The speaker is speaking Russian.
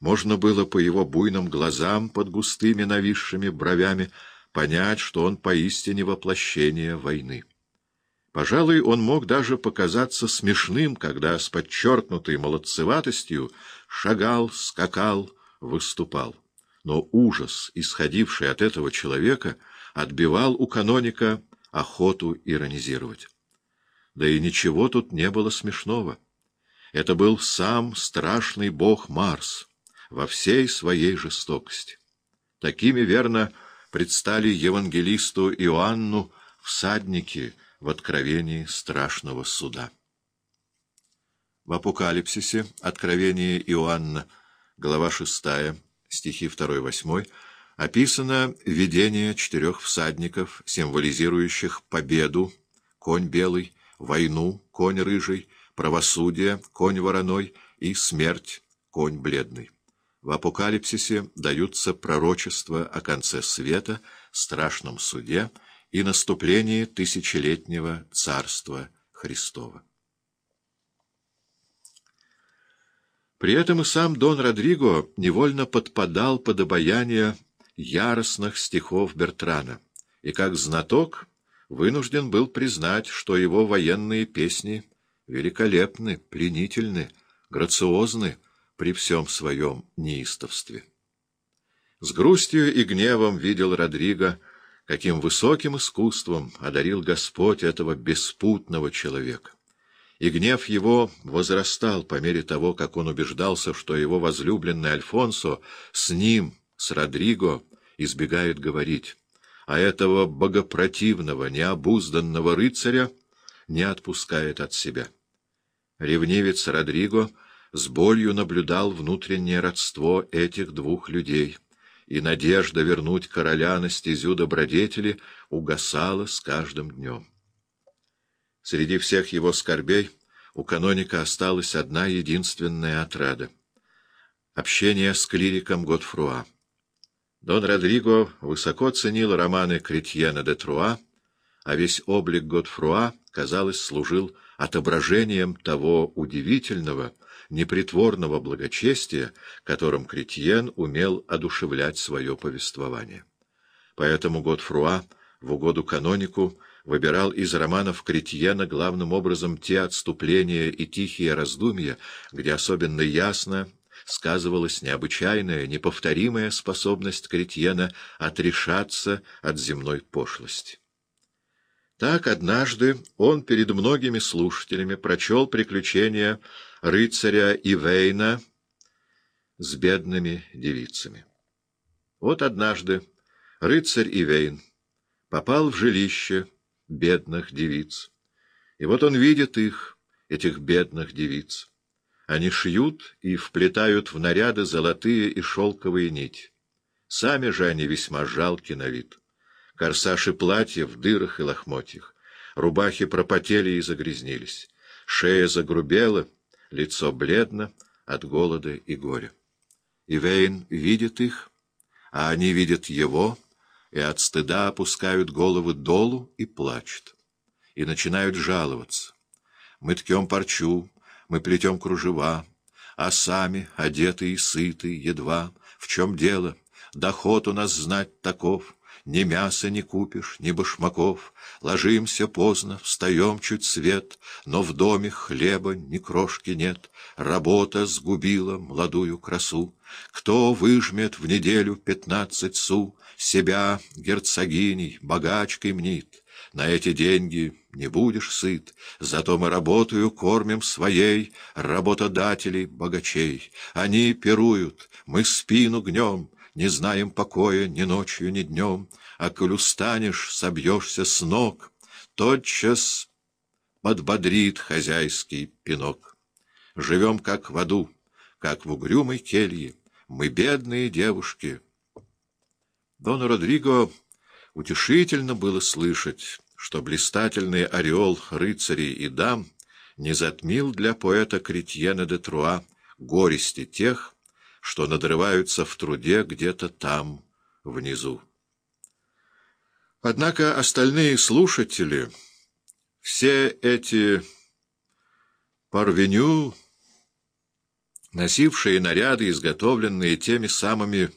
Можно было по его буйным глазам под густыми нависшими бровями понять, что он поистине воплощение войны. Пожалуй, он мог даже показаться смешным, когда с подчеркнутой молодцеватостью шагал, скакал, выступал. Но ужас, исходивший от этого человека, отбивал у каноника охоту иронизировать. Да и ничего тут не было смешного. Это был сам страшный бог Марс во всей своей жестокости. Такими, верно, предстали евангелисту Иоанну всадники в откровении страшного суда. В Апокалипсисе, Откровение Иоанна, глава 6, стихи 2-8, описано видение четырех всадников, символизирующих победу, конь белый, войну, конь рыжий, правосудие, конь вороной и смерть, конь бледный. В Апокалипсисе даются пророчества о конце света, страшном суде и наступлении тысячелетнего Царства Христова. При этом и сам Дон Родриго невольно подпадал под обаяние яростных стихов Бертрана, и как знаток вынужден был признать, что его военные песни великолепны, пленительны, грациозны при всем своем неистовстве. С грустью и гневом видел Родриго, каким высоким искусством одарил Господь этого беспутного человека. И гнев его возрастал по мере того, как он убеждался, что его возлюбленный Альфонсо с ним, с Родриго, избегает говорить, а этого богопротивного, необузданного рыцаря не отпускает от себя. Ревнивец Родриго с болью наблюдал внутреннее родство этих двух людей, и надежда вернуть короля на стезю добродетели угасала с каждым днем. Среди всех его скорбей у каноника осталась одна единственная отрада — общение с клириком Готфруа. Дон Родриго высоко ценил романы Кретьена де Труа, а весь облик Готфруа, казалось, служил отображением того удивительного, непритворного благочестия, которым Кретьен умел одушевлять свое повествование. Поэтому Готфруа в угоду канонику выбирал из романов Кретьена главным образом те отступления и тихие раздумья, где особенно ясно сказывалась необычайная, неповторимая способность Кретьена отрешаться от земной пошлости. Так однажды он перед многими слушателями прочел приключения рыцаря Ивейна с бедными девицами. Вот однажды рыцарь Ивейн попал в жилище бедных девиц, и вот он видит их, этих бедных девиц. Они шьют и вплетают в наряды золотые и шелковые нити. Сами же они весьма жалки на вид. Корсаши платья в дырах и лохмотьях. Рубахи пропотели и загрязнились. Шея загрубела, лицо бледно от голода и горя. Ивейн видит их, а они видят его, и от стыда опускают головы долу и плачут. И начинают жаловаться. Мы ткем парчу, мы плетем кружева, а сами, одетые и сытые, едва. В чем дело? Доход у нас знать таков. Ни мяса не купишь, ни башмаков. Ложимся поздно, встаем чуть свет, но в доме хлеба ни крошки нет. Работа сгубила молодую красу. Кто выжмет в неделю пятнадцать су, себя герцогиней, богачкой мнит? На эти деньги не будешь сыт, зато мы работаю кормим своей работодателей богачей. Они пируют, мы спину гнем, не знаем покоя ни ночью, ни днем, а коль устанешь, собьешься с ног, тотчас подбодрит хозяйский пинок. Живем как в аду, как в угрюмой келье, мы бедные девушки. Дон Родриго Утешительно было слышать, что блистательный ореол рыцарей и дам не затмил для поэта Кретьена де Труа горести тех, что надрываются в труде где-то там, внизу. Однако остальные слушатели, все эти парвеню, носившие наряды, изготовленные теми самыми